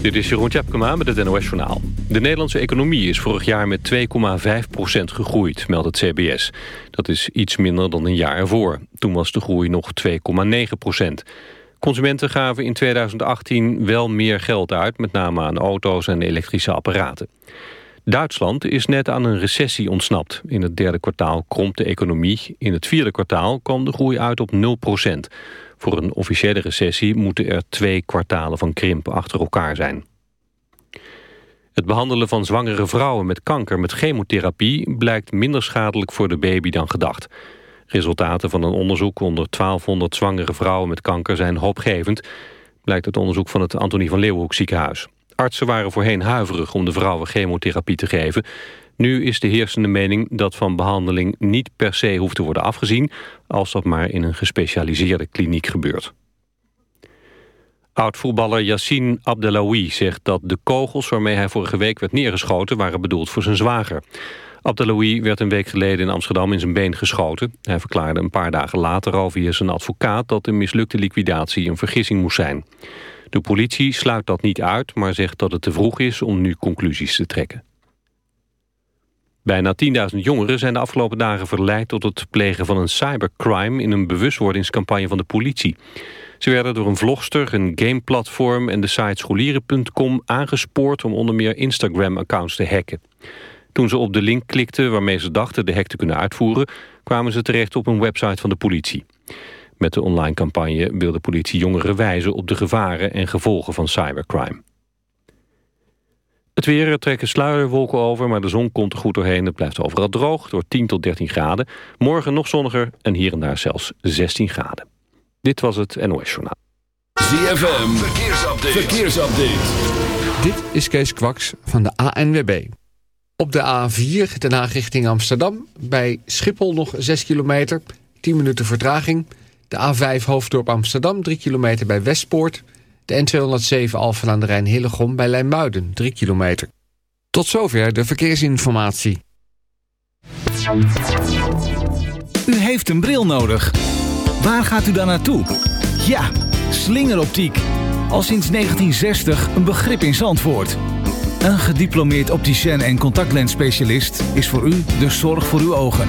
Dit is Jeroen Tjepkema met het NOS Journaal. De Nederlandse economie is vorig jaar met 2,5% gegroeid, meldt het CBS. Dat is iets minder dan een jaar ervoor. Toen was de groei nog 2,9% Consumenten gaven in 2018 wel meer geld uit... met name aan auto's en elektrische apparaten. Duitsland is net aan een recessie ontsnapt. In het derde kwartaal kromp de economie. In het vierde kwartaal kwam de groei uit op 0 Voor een officiële recessie moeten er twee kwartalen van krimp achter elkaar zijn. Het behandelen van zwangere vrouwen met kanker met chemotherapie... blijkt minder schadelijk voor de baby dan gedacht. Resultaten van een onderzoek onder 1200 zwangere vrouwen met kanker zijn hoopgevend... blijkt uit onderzoek van het Antonie van Leeuwenhoek ziekenhuis. Artsen waren voorheen huiverig om de vrouwen chemotherapie te geven. Nu is de heersende mening dat van behandeling niet per se hoeft te worden afgezien... als dat maar in een gespecialiseerde kliniek gebeurt. Oud-voetballer Yassine Abdelawi zegt dat de kogels waarmee hij vorige week werd neergeschoten... waren bedoeld voor zijn zwager. Abdelawi werd een week geleden in Amsterdam in zijn been geschoten. Hij verklaarde een paar dagen later al via zijn advocaat... dat de mislukte liquidatie een vergissing moest zijn. De politie sluit dat niet uit, maar zegt dat het te vroeg is om nu conclusies te trekken. Bijna 10.000 jongeren zijn de afgelopen dagen verleid tot het plegen van een cybercrime in een bewustwordingscampagne van de politie. Ze werden door een vlogster, een gameplatform en de site scholieren.com aangespoord om onder meer Instagram-accounts te hacken. Toen ze op de link klikten waarmee ze dachten de hack te kunnen uitvoeren, kwamen ze terecht op een website van de politie. Met de online campagne wil de politie jongeren wijzen op de gevaren en gevolgen van cybercrime. Het weer trekken sluierwolken over, maar de zon komt er goed doorheen. Het blijft overal droog, door 10 tot 13 graden. Morgen nog zonniger en hier en daar zelfs 16 graden. Dit was het NOS Journaal. ZFM, verkeersupdate. verkeersupdate. Dit is Kees Kwaks van de ANWB. Op de A4, Den Haag richting Amsterdam. Bij Schiphol nog 6 kilometer, 10 minuten vertraging... De A5 Hoofddorp Amsterdam, 3 kilometer bij Westpoort. De N207 Alphen aan de Rijn Hillegom bij Lijmuiden, 3 kilometer. Tot zover de verkeersinformatie. U heeft een bril nodig. Waar gaat u dan naartoe? Ja, slingeroptiek. Al sinds 1960 een begrip in Zandvoort. Een gediplomeerd opticien en contactlensspecialist is voor u de zorg voor uw ogen.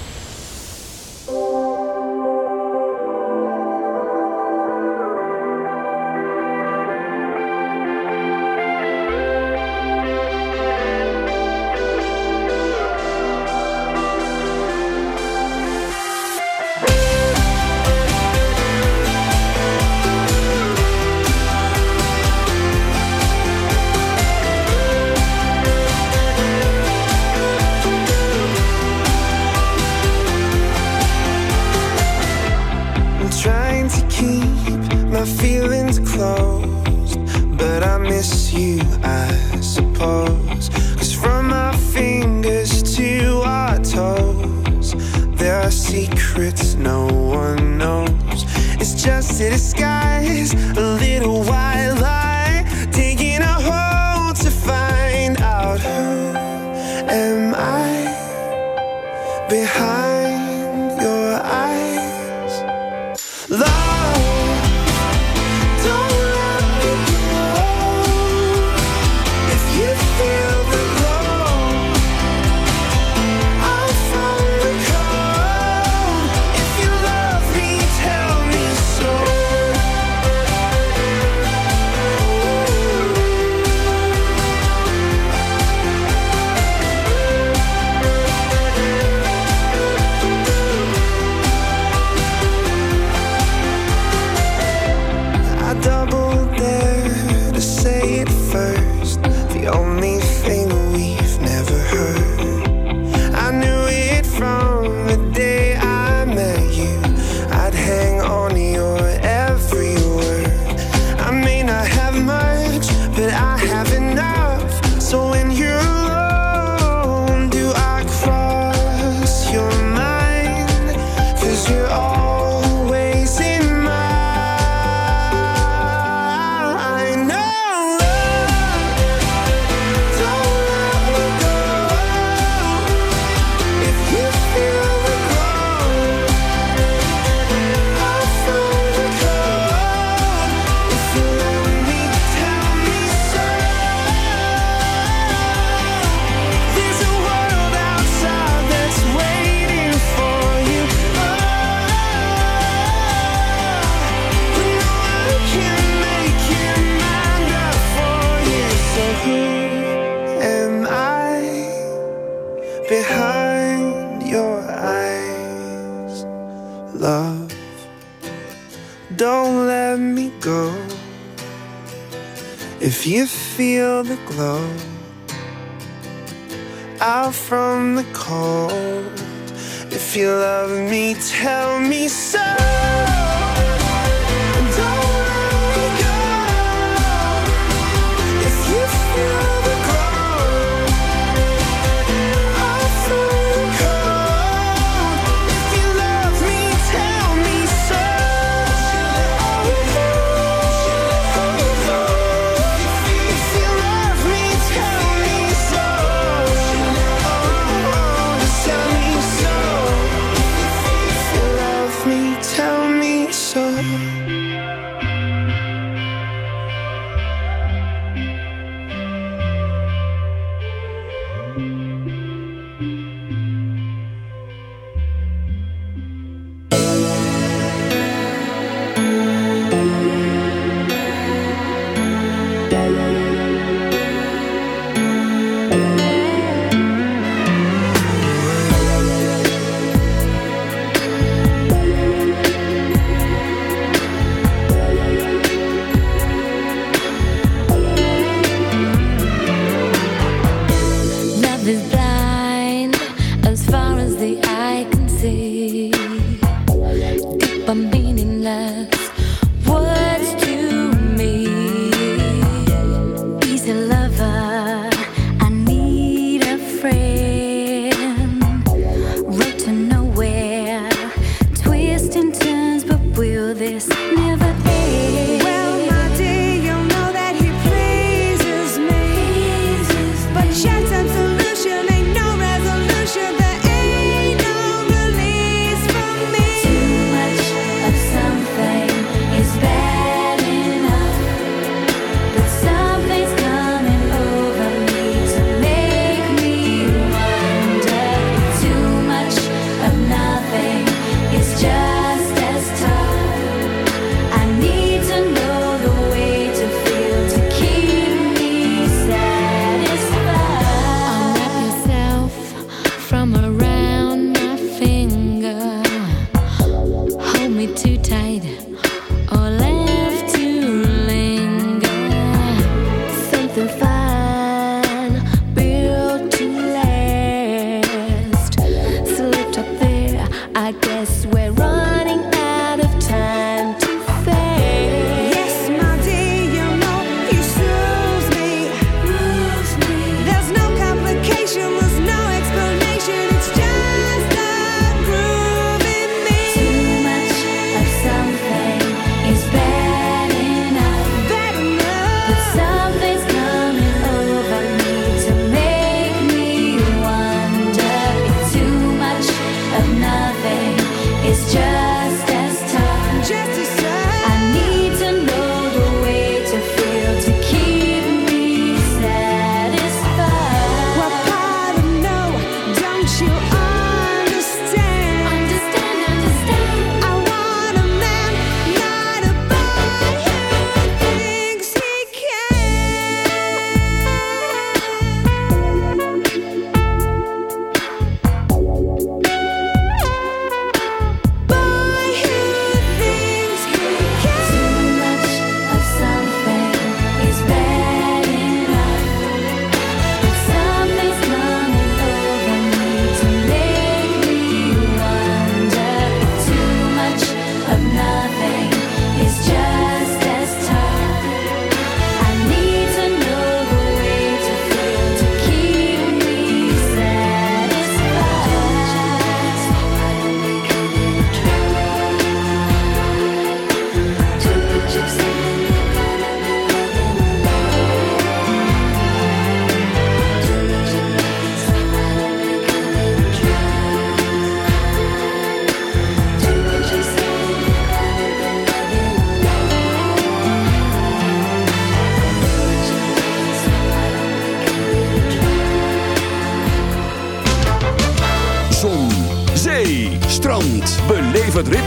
The glow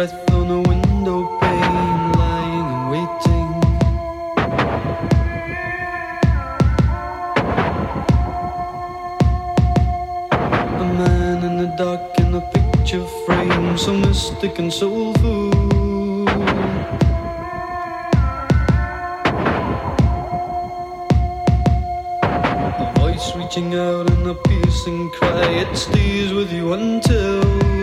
breath on a window pane, lying and waiting. A man in the dark in a picture frame, so mystic and soulful. A voice reaching out in a piercing cry. It stays with you until.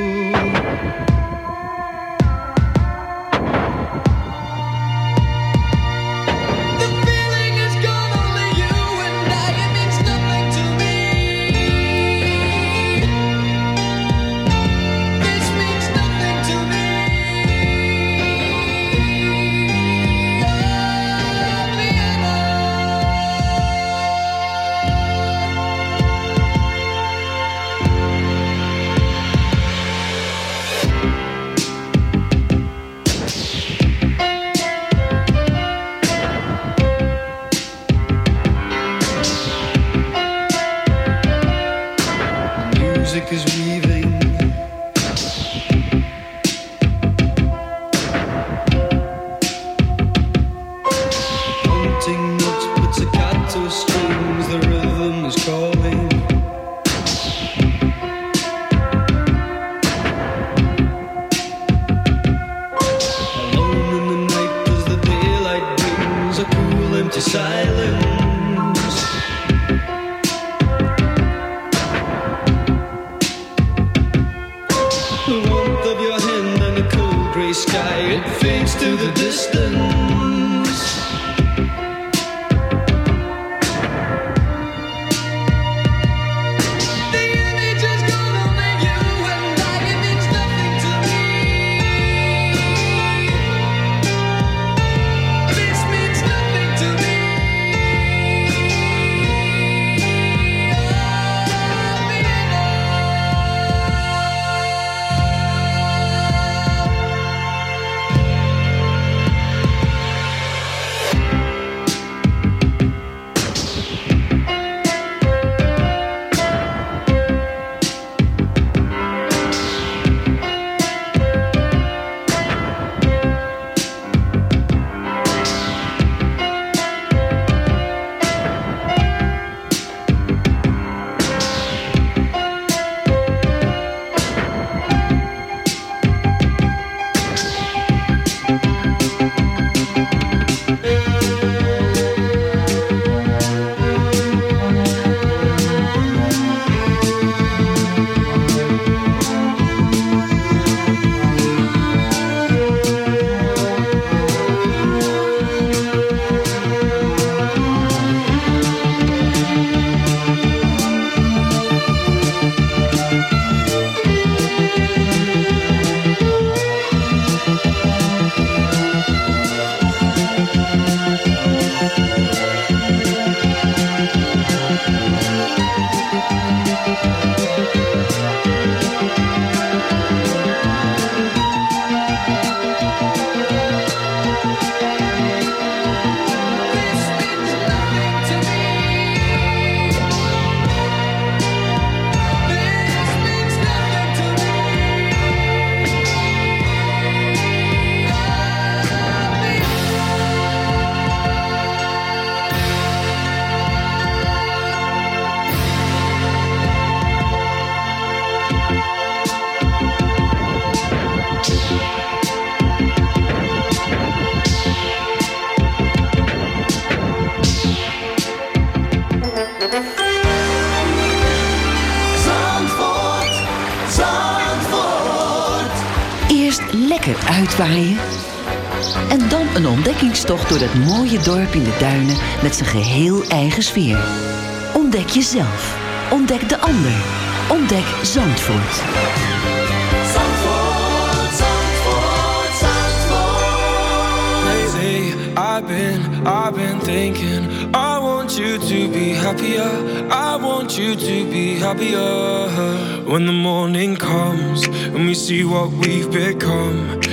Uitwaaien. En dan een ontdekkingstocht door dat mooie dorp in de duinen met zijn geheel eigen sfeer. Ontdek jezelf. Ontdek de ander. Ontdek Zandvoort. Zandvoort, Zandvoort, Zandvoort. Lately, I've been, I've been thinking. I want you to be happier. I want you to be happier. When the morning comes and we see what we've become.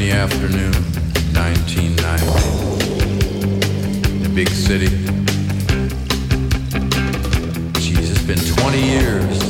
rainy afternoon, 1990, The big city. Geez, it's been 20 years.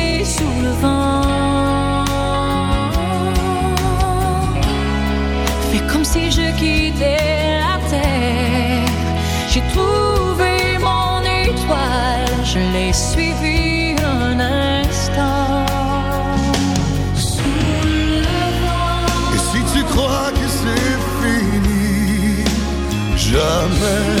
si je quittais la terre. J'ai trouvé mon étoile, je l'ai suivi un instant. Et si tu crois que c'est fini, jamais.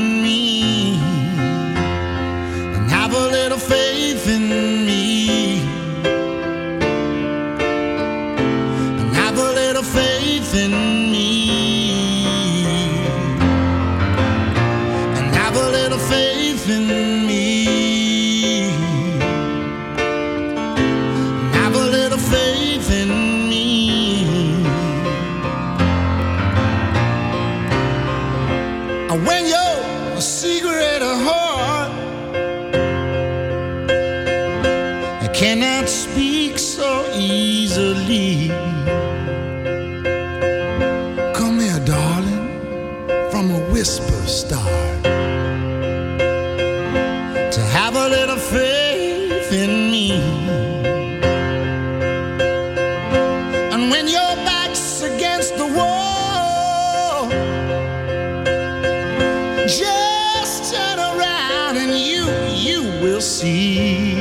just turn around and you, you will see.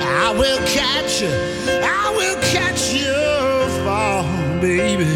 I will catch you, I will catch you fall, baby.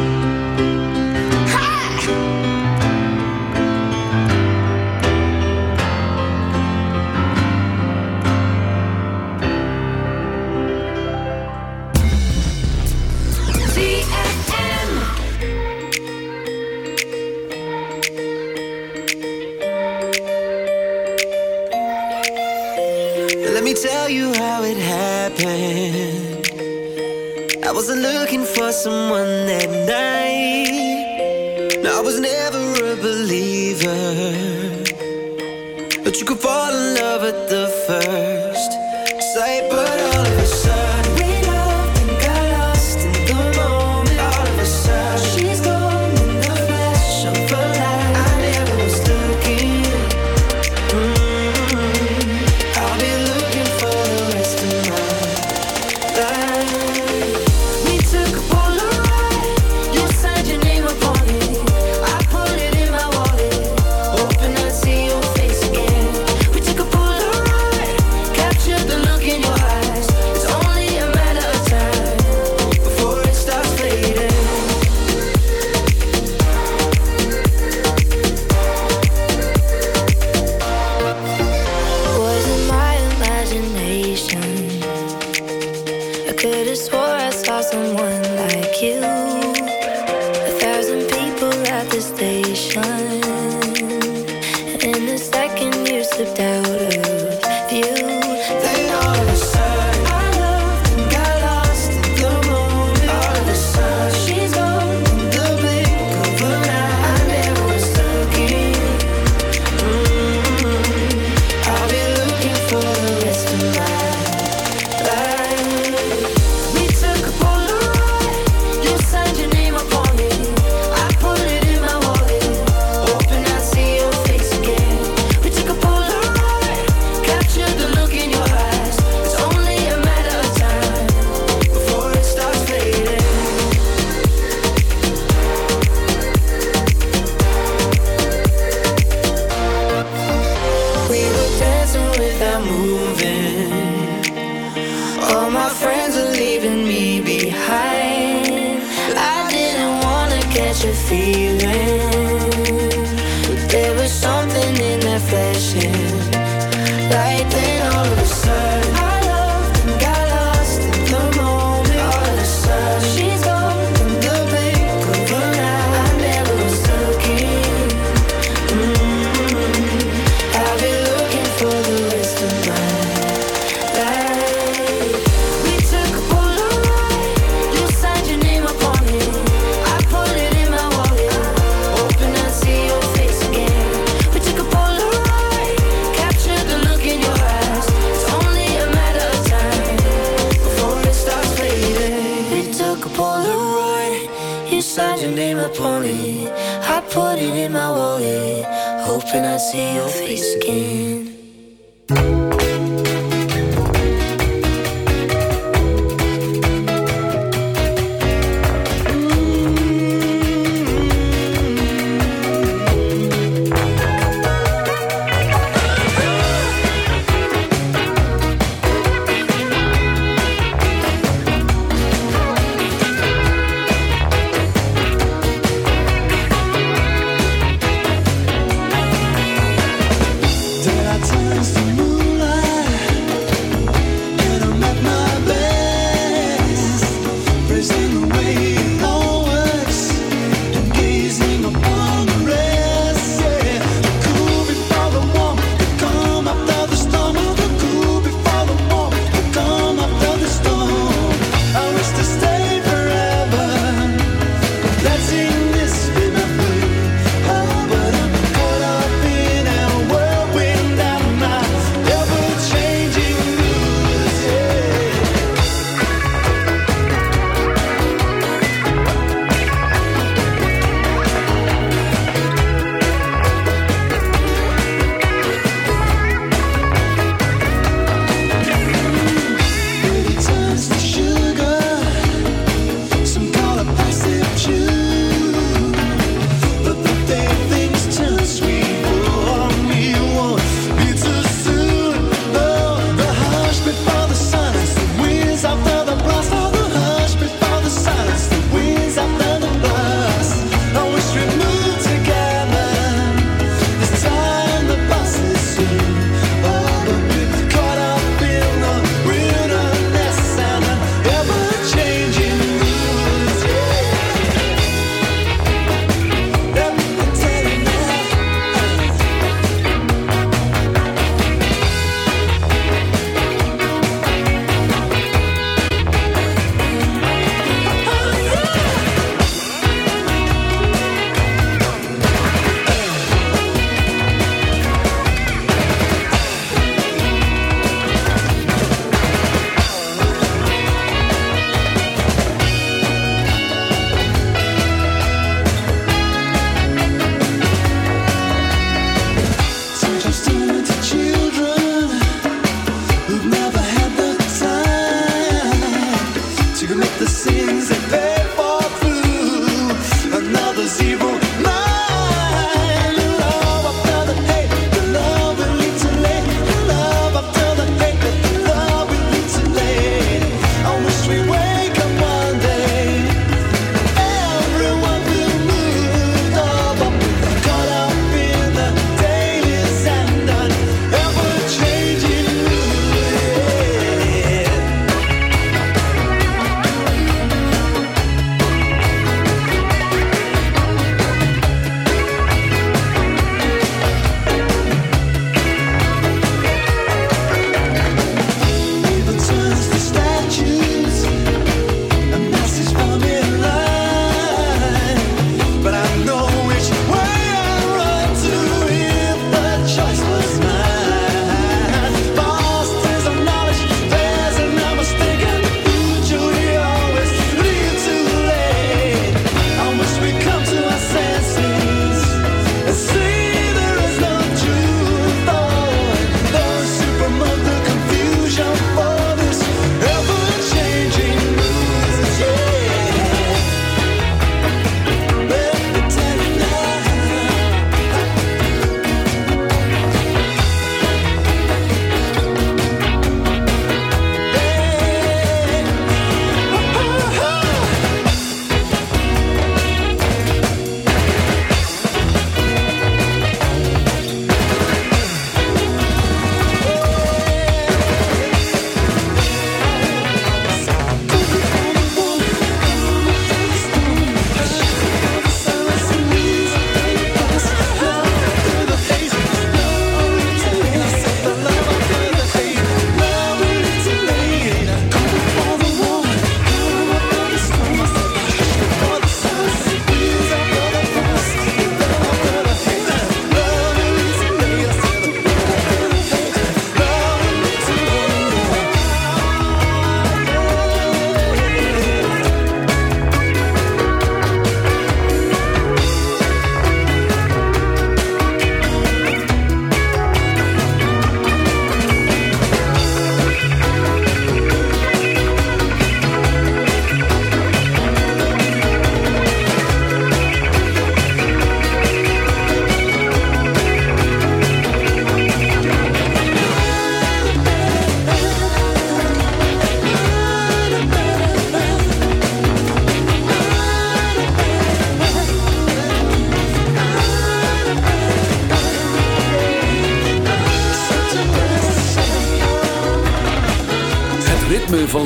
Let me tell you how it happened. I wasn't looking for someone that night. No, I was never a believer.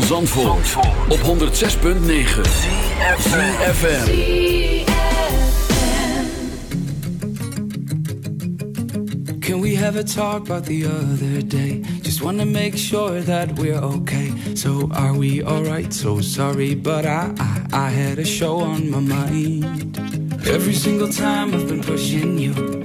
Zandvoort, op 106.9 Can we have a talk about the other day? Just wanna make sure that we're okay. So are we alright? So sorry but I, I, I had a show on my mind. Every single time I've been pushing you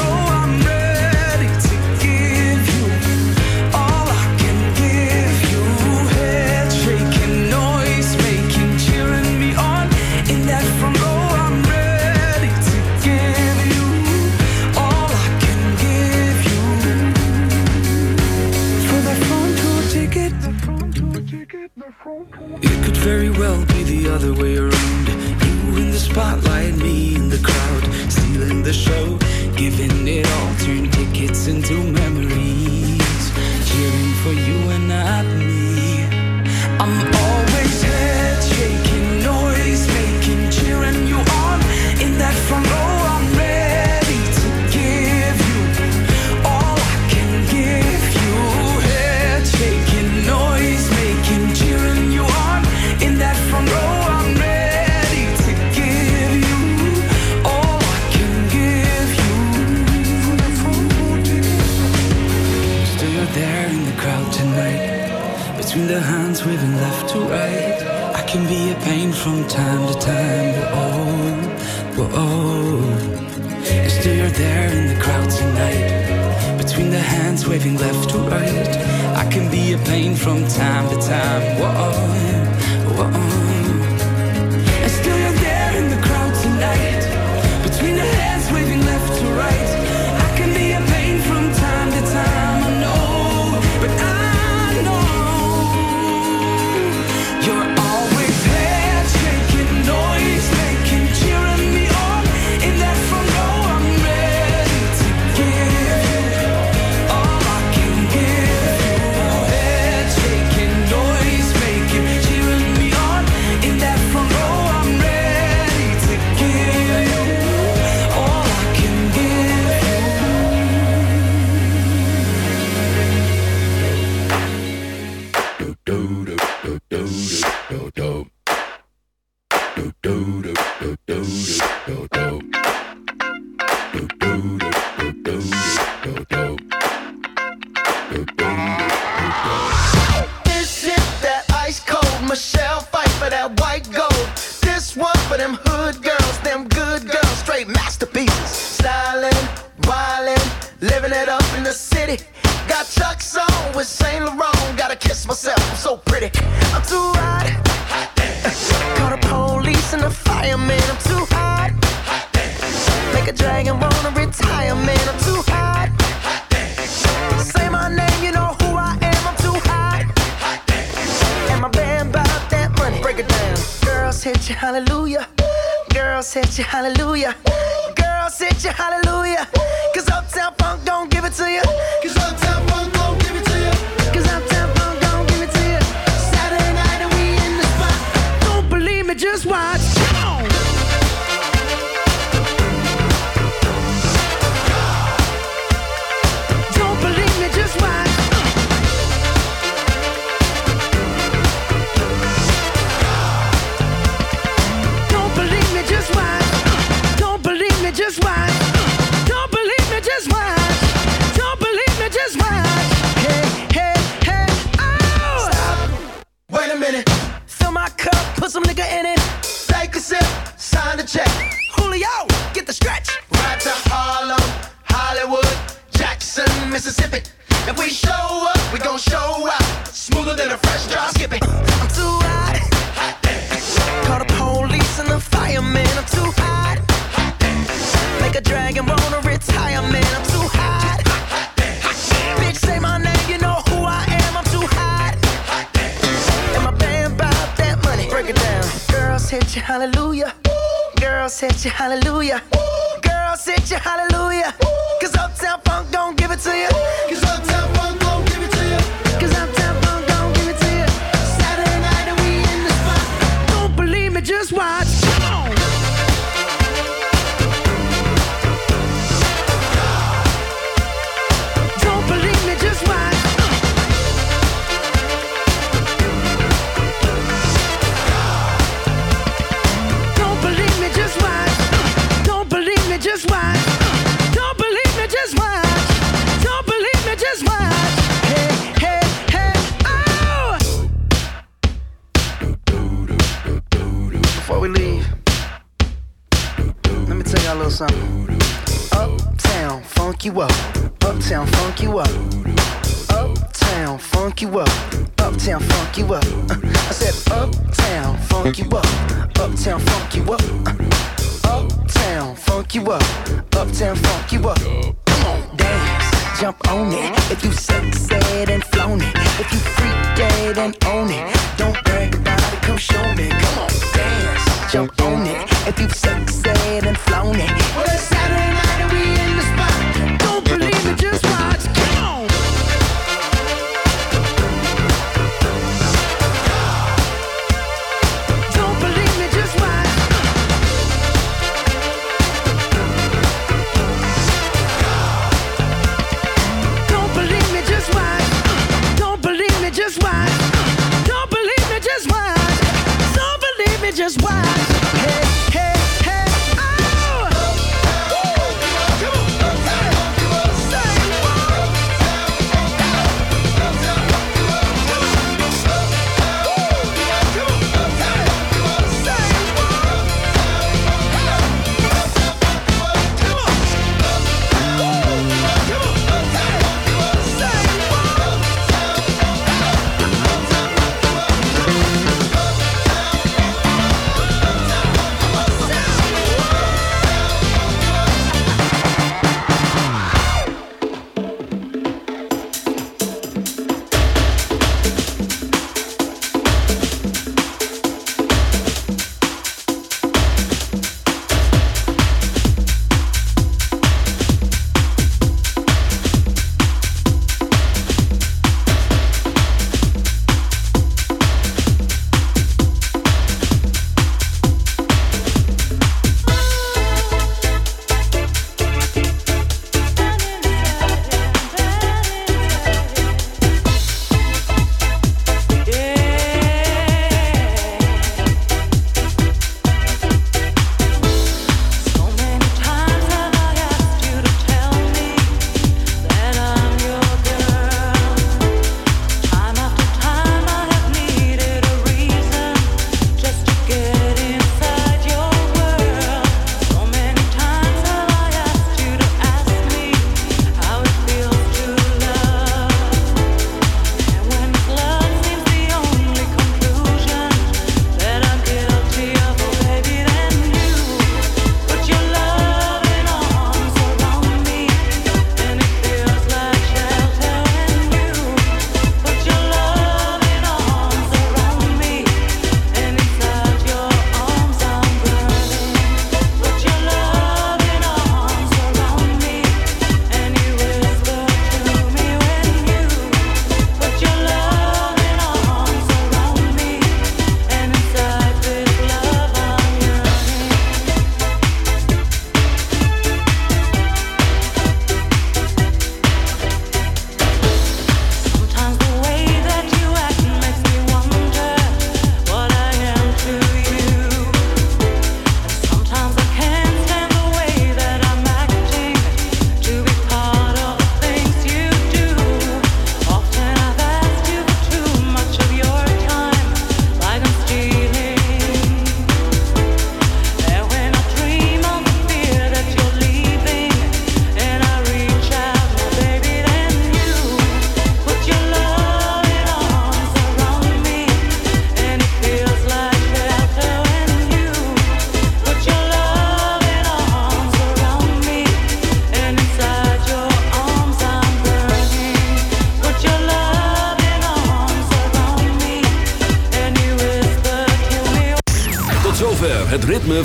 Mississippi. If we show up, we gon' show out. Smoother than a fresh drop skipping. I'm too hot. hot Call the police and the firemen. I'm too hot. hot Make a dragon roll a retirement. I'm too hot. hot, hot Bitch, say my name, you know who I am. I'm too hot. And my band bought that money. Break it down. Girls hit you, hallelujah. Ooh. Girls hit you, hallelujah. Ooh. Girls hit you, hallelujah. Ooh. Cause you up.